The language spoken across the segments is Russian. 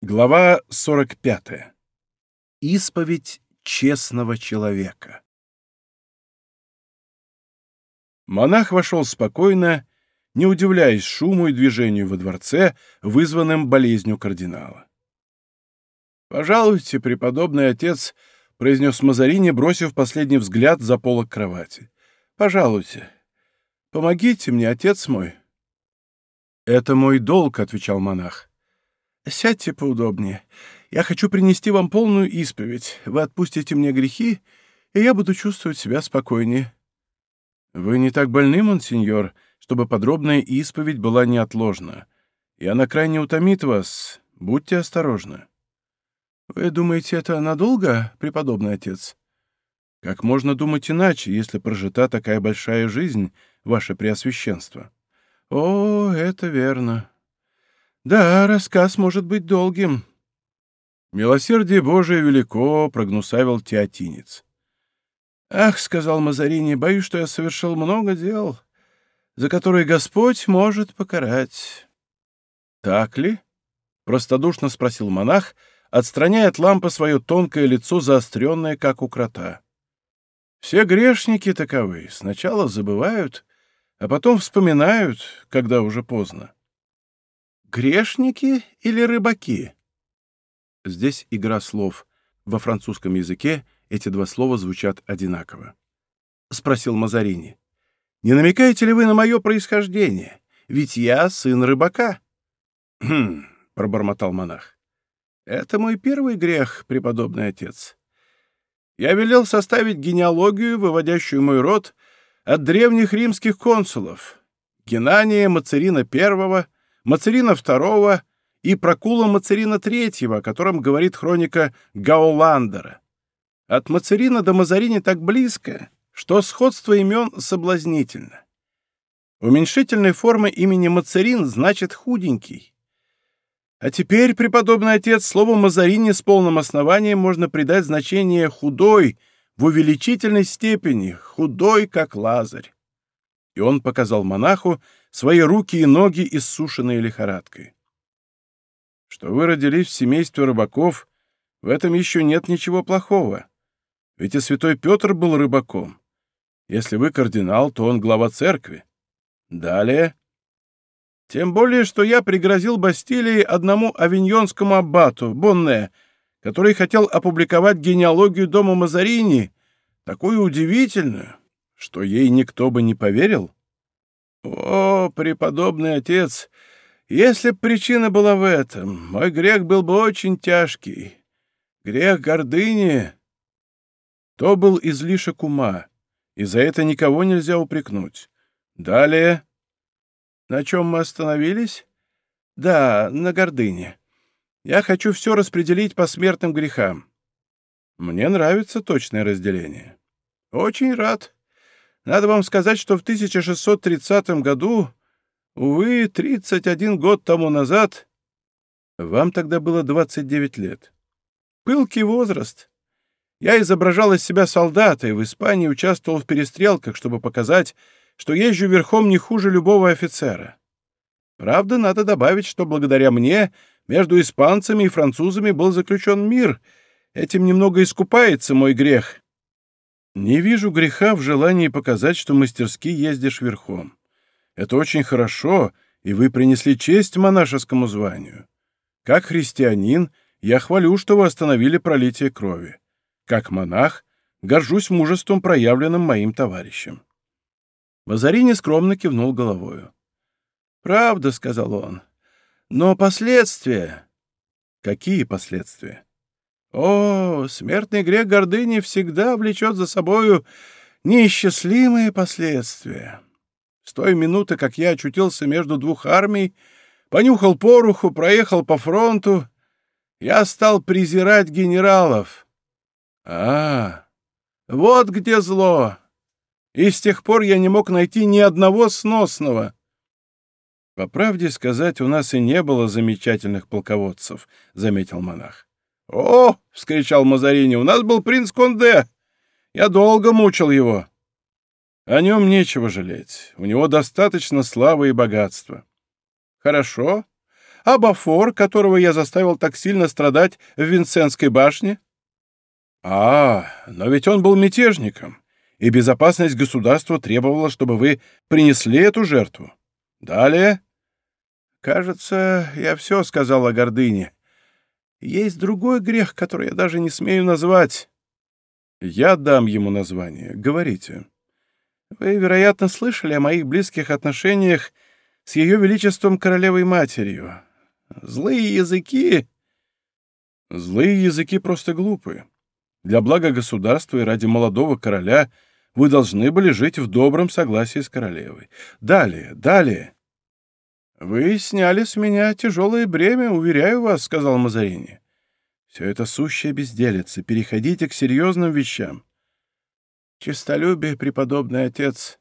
Глава 45. Исповедь честного человека. Монах вошел спокойно, не удивляясь шуму и движению во дворце, вызванным болезнью кардинала. «Пожалуйте, преподобный отец», — произнес Мазарини, бросив последний взгляд за полок кровати. «Пожалуйте, помогите мне, отец мой». «Это мой долг», — отвечал монах. «Сядьте поудобнее. Я хочу принести вам полную исповедь. Вы отпустите мне грехи, и я буду чувствовать себя спокойнее». «Вы не так больны, монсеньор, чтобы подробная исповедь была неотложна, и она крайне утомит вас. Будьте осторожны». «Вы думаете, это надолго, преподобный отец?» «Как можно думать иначе, если прожита такая большая жизнь, ваше преосвященство?» «О, это верно. Да, рассказ может быть долгим. Милосердие Божие велико, прогнусавил теотинец. Ах, сказал Мазарини, боюсь, что я совершил много дел, за которые Господь может покарать. Так ли? Простодушно спросил монах, отстраняя от лампы свое тонкое лицо, заостренное, как у крота. Все грешники таковы. Сначала забывают, а потом вспоминают, когда уже поздно. Грешники или рыбаки? Здесь игра слов. Во французском языке эти два слова звучат одинаково. Спросил Мазарини. Не намекаете ли вы на мое происхождение? Ведь я сын рыбака. Хм, пробормотал монах. Это мой первый грех, преподобный отец. Я велел составить генеалогию, выводящую мой род от древних римских консулов. Генания Мацерина I — Мацерина II и Прокула Мацерина III, о котором говорит хроника Гауландера. От Мацерина до Мазарини так близко, что сходство имен соблазнительно. Уменьшительной формы имени Мацерин значит «худенький». А теперь, преподобный отец, слову Мазарини с полным основанием можно придать значение «худой» в увеличительной степени, «худой, как Лазарь». И он показал монаху свои руки и ноги, иссушенные лихорадкой. Что вы родились в семействе рыбаков, в этом еще нет ничего плохого. Ведь и святой Петр был рыбаком. Если вы кардинал, то он глава церкви. Далее. Тем более, что я пригрозил Бастилии одному авиньонскому аббату, Бонне, который хотел опубликовать генеалогию дома Мазарини, такую удивительную, что ей никто бы не поверил. О, преподобный отец, если б причина была в этом, мой грех был бы очень тяжкий. Грех гордыни. То был излишек ума, и за это никого нельзя упрекнуть. Далее. На чем мы остановились? Да, на гордыне. Я хочу все распределить по смертным грехам. Мне нравится точное разделение. Очень рад. Надо вам сказать, что в 1630 году, увы, 31 год тому назад, вам тогда было 29 лет. Пылкий возраст. Я изображал из себя солдата и в Испании участвовал в перестрелках, чтобы показать, что езжу верхом не хуже любого офицера. Правда, надо добавить, что благодаря мне между испанцами и французами был заключен мир. Этим немного искупается мой грех. Не вижу греха в желании показать, что мастерски ездишь верхом. Это очень хорошо, и вы принесли честь монашескому званию. Как христианин, я хвалю, что вы остановили пролитие крови. Как монах, горжусь мужеством, проявленным моим товарищем. Мазарини скромно кивнул головою. «Правда», — сказал он, — «но последствия...» «Какие последствия?» О, смертный грех гордыни всегда влечет за собою неисчислимые последствия. С той минуты, как я очутился между двух армий, понюхал пороху, проехал по фронту, я стал презирать генералов. А, вот где зло. И с тех пор я не мог найти ни одного сносного. По правде сказать, у нас и не было замечательных полководцев, — заметил монах. «О!» — вскричал Мазарини. «У нас был принц Конде! Я долго мучил его!» «О нем нечего жалеть. У него достаточно славы и богатства». «Хорошо. А Бафор, которого я заставил так сильно страдать в Винсентской башне? А, но ведь он был мятежником, и безопасность государства требовала, чтобы вы принесли эту жертву. Далее. Кажется, я все сказал о гордыне. Есть другой грех, который я даже не смею назвать. Я дам ему название. Говорите. Вы, вероятно, слышали о моих близких отношениях с Ее Величеством Королевой-Матерью. Злые языки... Злые языки просто глупы. Для блага государства и ради молодого короля вы должны были жить в добром согласии с королевой. Далее, далее. «Вы сняли с меня тяжелое бремя, уверяю вас», — сказал Мазарини. «Все это сущая безделица. Переходите к серьезным вещам. Честолюбие, преподобный отец.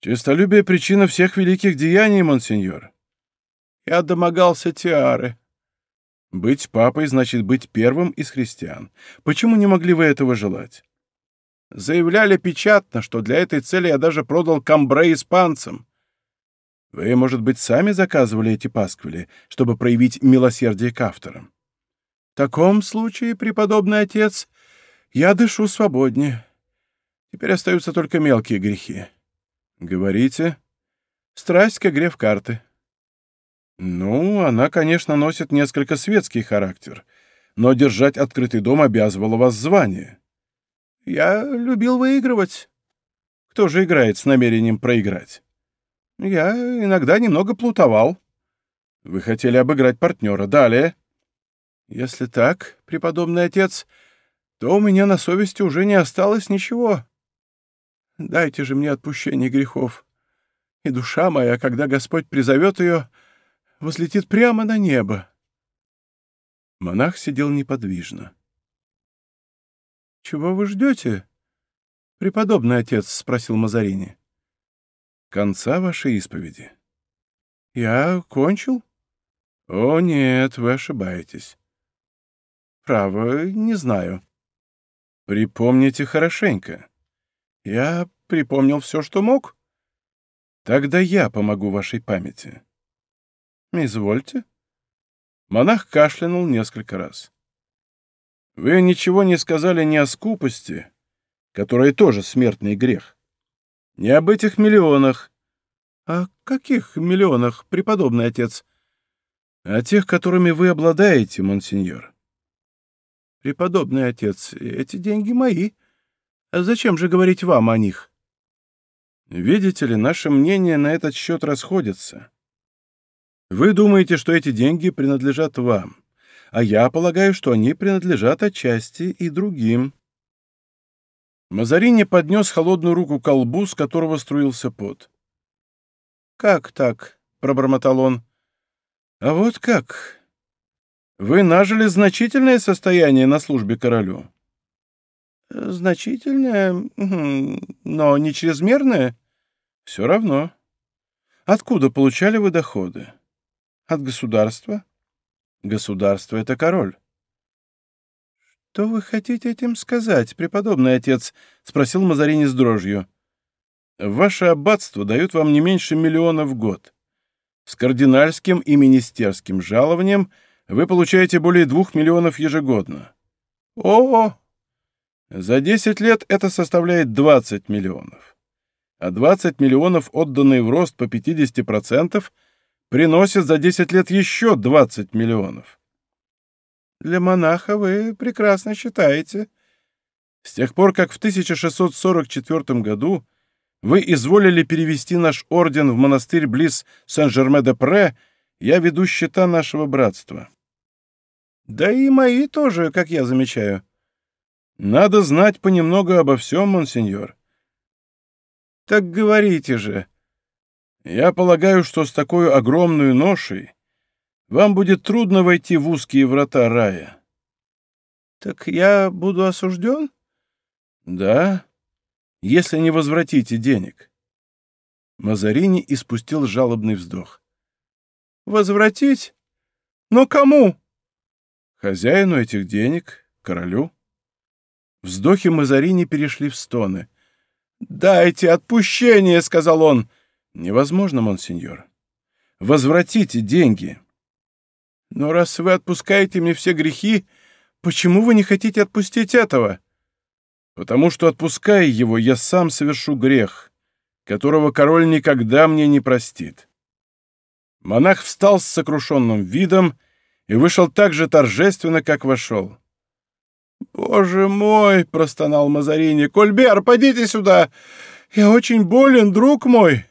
Честолюбие — причина всех великих деяний, монсеньор. Я домогался тиары. Быть папой значит быть первым из христиан. Почему не могли вы этого желать? Заявляли печатно, что для этой цели я даже продал камбре испанцам. Вы, может быть, сами заказывали эти пасквили, чтобы проявить милосердие к авторам? В таком случае, преподобный отец, я дышу свободнее. Теперь остаются только мелкие грехи. Говорите. Страсть к игре в карты. Ну, она, конечно, носит несколько светский характер, но держать открытый дом обязывало вас звание. Я любил выигрывать. Кто же играет с намерением проиграть? Я иногда немного плутовал. Вы хотели обыграть партнера. Далее. Если так, преподобный отец, то у меня на совести уже не осталось ничего. Дайте же мне отпущение грехов. И душа моя, когда Господь призовет ее, возлетит прямо на небо. Монах сидел неподвижно. — Чего вы ждете? — Преподобный отец, — спросил Мазарини. — Конца вашей исповеди. — Я кончил? — О, нет, вы ошибаетесь. — Право, не знаю. — Припомните хорошенько. Я припомнил все, что мог. Тогда я помогу вашей памяти. Извольте. Монах кашлянул несколько раз. Вы ничего не сказали ни о скупости, которая тоже смертный грех, ни об этих миллионах. О каких миллионах, преподобный отец? О тех, которыми вы обладаете, монсеньор. Преподобный отец, эти деньги мои. А зачем же говорить вам о них? Видите ли, наши мнения на этот счет расходятся. Вы думаете, что эти деньги принадлежат вам, а я полагаю, что они принадлежат отчасти и другим. Мазарини поднес холодную руку к колбу, с которого струился пот. «Как так?» — пробормотал он. «А вот как. Вы нажили значительное состояние на службе королю. Значительное, но не чрезмерное? Все равно. Откуда получали вы доходы? От государства? Государство — это король. «Что вы хотите этим сказать, преподобный отец?» — спросил Мазарини с дрожью. «Ваше аббатство дает вам не меньше миллиона в год. С кардинальским и министерским жалованием вы получаете более двух миллионов ежегодно». «О, за 10 лет это составляет 20 миллионов. А 20 миллионов, отданные в рост по 50%, приносят за 10 лет еще 20 миллионов. Для монаха вы прекрасно считаете. С тех пор, как в 1644 году вы изволили перевести наш орден в монастырь близ Сен-Жерме-де-Пре, я веду счета нашего братства. Да и мои тоже, как я замечаю. Надо знать понемногу обо всем, монсеньор. Так говорите же. Я полагаю, что с такой огромной ношей вам будет трудно войти в узкие врата рая. Так я буду осужден? Да, если не возвратите денег. Мазарини испустил жалобный вздох. Возвратить? Но кому? Хозяину этих денег, королю. Вздохи Мазарини перешли в стоны. «Дайте отпущение!» — сказал он. «Невозможно, монсеньор. Возвратите деньги!» Но раз вы отпускаете мне все грехи, почему вы не хотите отпустить этого? Потому что, отпуская его, я сам совершу грех, которого король никогда мне не простит. Монах встал с сокрушенным видом и вышел так же торжественно, как вошел. «Боже мой!» — простонал Мазарини. «Кольбер, подите сюда! Я очень болен, друг мой!»